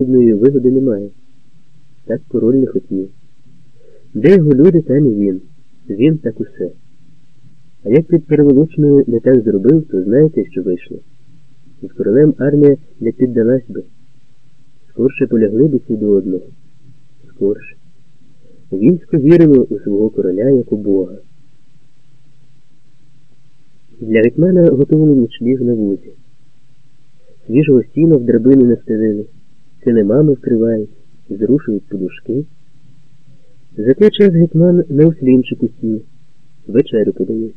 Жодної вигоди немає. Так король не хотів. Де його люди, там і він. Він так усе. А як під переволочною не так зробив, то знаєте, що вийшло? З королем армія не піддалась би. Скорше полягли б до одного. Скорше. Військо вірило у свого короля як у Бога. Для гетьмана готовили нічліг на вузі. Свіжого стіну в драбини настелили, килимами вкривають, зрушують подушки. За той час гетьман на услінчику сів, вечерю подають.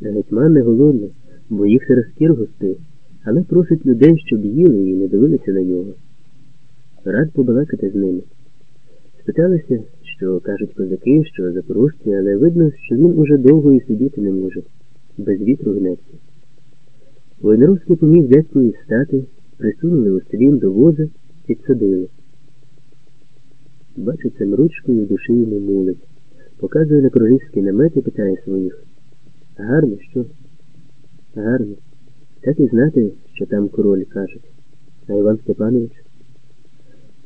Гетьман не голодний, бо їх Сараскір гостив, але просить людей, щоб їли і не дивилися на нього. Рад побалакати з ними. Спиталися, що кажуть козаки, що запорожці, але видно, що він уже довго і сидіти не може, без вітру гнеться. Войнаровський поміг дядькові стати, присунули у свін до воза, підсадили. Бачить цим ручкою душі йому мулить. Показує на королівський намет і питає своїх. Гарно, що? Гарно. Так і знати, що там король кажуть. А Іван Степанович?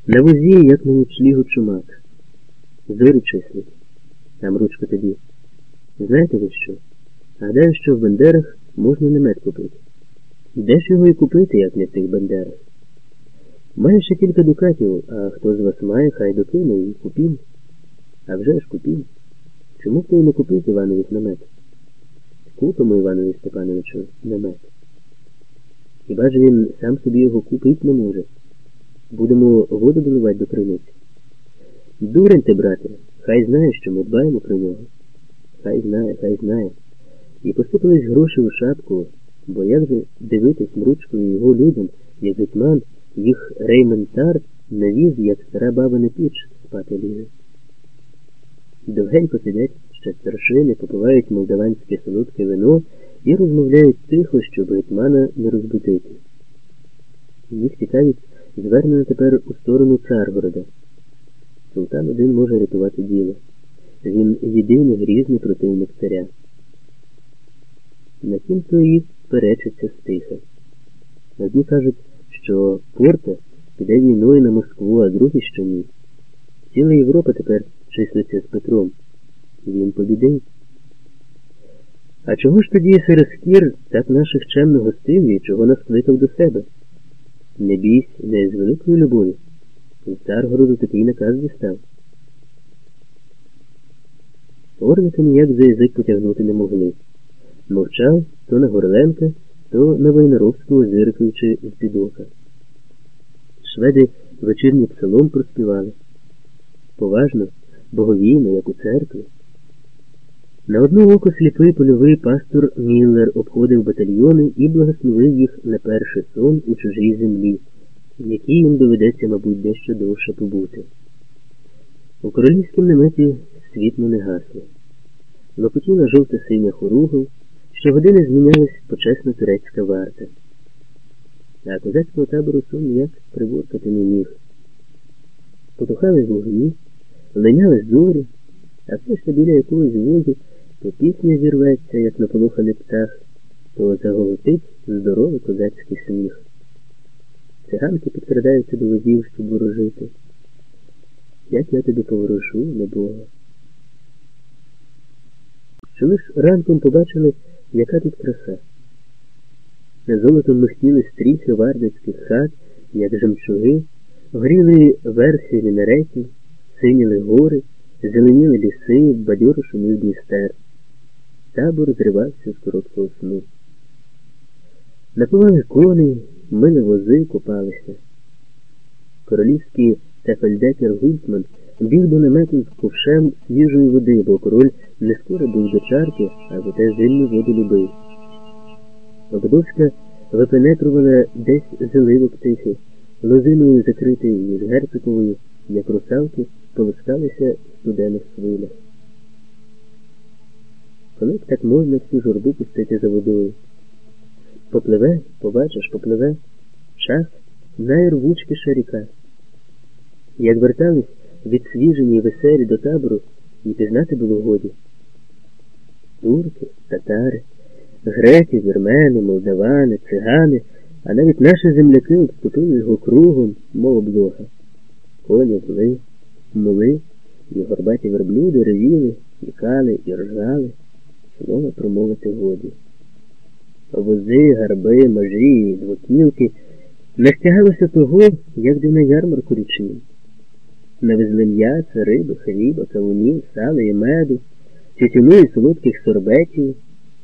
На возі, як на нічлігу чумак. Зорі числять. Там ручка тобі. Знаєте ви що? Гадаю, що в Бендерах можна намет купити. Де ж його і купити, як не в тих Бендерах? Має ще кілька дукатів, а хто з вас має, хай докине і купім. А вже ж купім. Чому б ти не купив Іванович намет? Купимо Іванові Степановичу намет. Хіба ж він сам собі його купити не може? Будемо воду доливати до криниці. Дурень ти, брате, хай знає, що ми дбаємо про нього. Хай знає, хай знає. І посипались гроші у шапку, бо як же дивитись мручкою його людям, як гетьман, їх рейментар навіз, як стара баба не піч спати лізе. Довгенько сидять ще старшини, попивають молдаванське солодке вино і розмовляють тихо, щоб гетьмана не розбудити. Їх цікавість звернена тепер у сторону Царгорода. Султан один може рятувати діло. Він єдиний грізний противник царя. На тім і перечиться стиха. Одні кажуть, що Порта піде війною на Москву, а другі, що ні. Ціла Європа тепер числиться з Петром. Він побідив. А чого ж тоді Серескір так наших чемно гостив і чого нас кликав до себе? Не бійсь, не з великої любові. З Царгороду такий наказ дістав. Орника ніяк за язик потягнути не могли. Мовчав то на Горленка, то на Войнаровського зиркаючи з під ока. Шведи вечірній псалом проспівали. Поважно, боговійно, як у церкві. На одне око сліпий польовий пастор Міллер обходив батальйони і благословив їх на перший сон у чужій землі, в якій їм доведеться, мабуть, дещо довше побути. У королівському наметі світло не гасло. Лопотіла жовта синя хоругов, щогодини змінялась почесна турецька варта. А козацького табору сон ніяк приборкати не міг. Потухали вогні, линяли зорі, а все біля якогось возу то пісня зірветься, як наполоханий птах, то заголотить здоровий козацький сміх. Циганки підкрадаються до возів, щоб ворожити. Як я тобі поворошу, небога. Що лиш ранком побачили, яка тут краса. Золотом михтіли стріхи вардецьких хат, як жемчуги, горіли версії мінаретів, синіли гори, зеленіли ліси, бадьоро шумів Дністер. Табор зривався з короткого сну. Напивали коней, мили вози, купалися. Королівський Тефельдекер Гульцман біг до намету з ковшем свіжої води, бо король не скоро був до чарки, а зате зимну воду любив. Ободовська випенетрувала десь заливок тихий, лозиною закритий із герциковою, як русалки, полоскалися в студених хвилях. Коли так можна всю журбу пустити за водою. Попливе, побачиш, попливе, час найрвучкіша ріка. Як вертались від свіжені й веселі до табору, і пізнати було годі. Турки, татари, греки, вірмени, молдавани, цигани А навіть наші земляки обступили його кругом, мов облога. Коні були, мули, і горбаті верблюди ревіли, ікали і ржали, слова промовити годі. Вози, гарби, можі, двокілки настягалося того, як де на ярмарку річні. Навезли м'яса, риби, хліба, кавунів, сала і меду, тютюну і солодких сорбетів,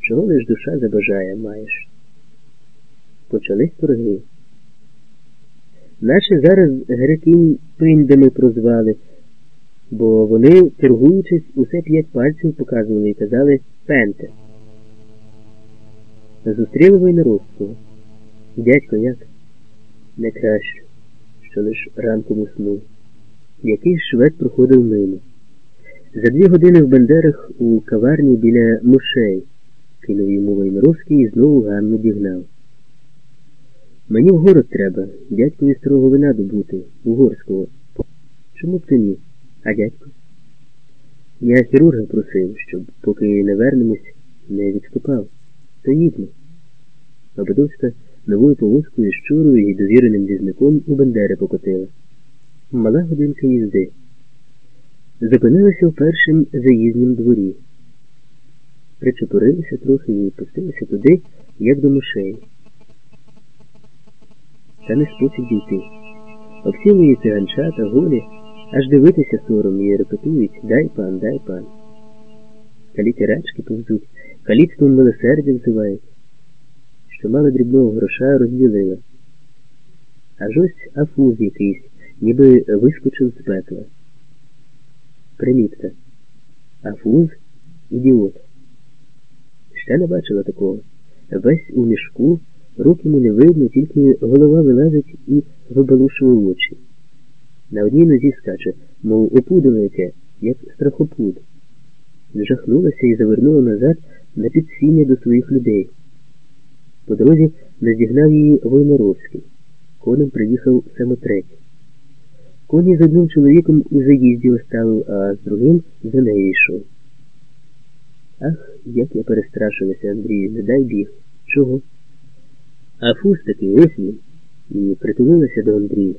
чого лиш душа забажає маєш. Почались торги. Наші зараз греки пиндами прозвали, бо вони, торгуючись, усе п'ять пальців показували і казали пенте. Зустріли Войнаровського. Дядько як? Не краще, що лиш ранком уснув. Якийсь швед проходив мимо. За дві години в Бендерах у каварні біля мушей кинув йому Войнаровський і знову Ганну дігнав. Мені в город треба, дядькові старого вина добути, угорського. Чому б це ні? А дядько? Я хірурга просив, щоб, поки не вернемось, не відступав. То їдьмо. Обидовська новою повозкою з чурою і довіреним візником у Бендери покотила. Мала годинка їзди. Зупинилися в першим заїзнім дворі. Причепурилися трохи і пустилися туди, як до мишей. Та не спосіб дійти. Обсіли циганчата, голі, аж дивитися сором і репетують дай пан, дай пан. Каліті рачки повзуть, каліцтвом милосердя взивають. Що мало дрібного гроша розділила. Аж ось афуз якийсь, ніби вискочив з пекла. Примітка. Афуз ідіот. Ще не бачила такого. Весь у мішку. Рук йому не видно, тільки голова вилазить і вибалушує очі. На одній нозі скаче, мов опудало як страхопуд. Зжахнулася і завернула назад на підсіння до своїх людей. По дорозі наздігнав її Войнаровський. Конем приїхав самотретій. Коні з одним чоловіком у заїзді оставив, а з другим за нею йшов. Ах, як я перестрашилася, Андрію, не дай біг. Чого? А фуст такий ось і притулилася до Андрія.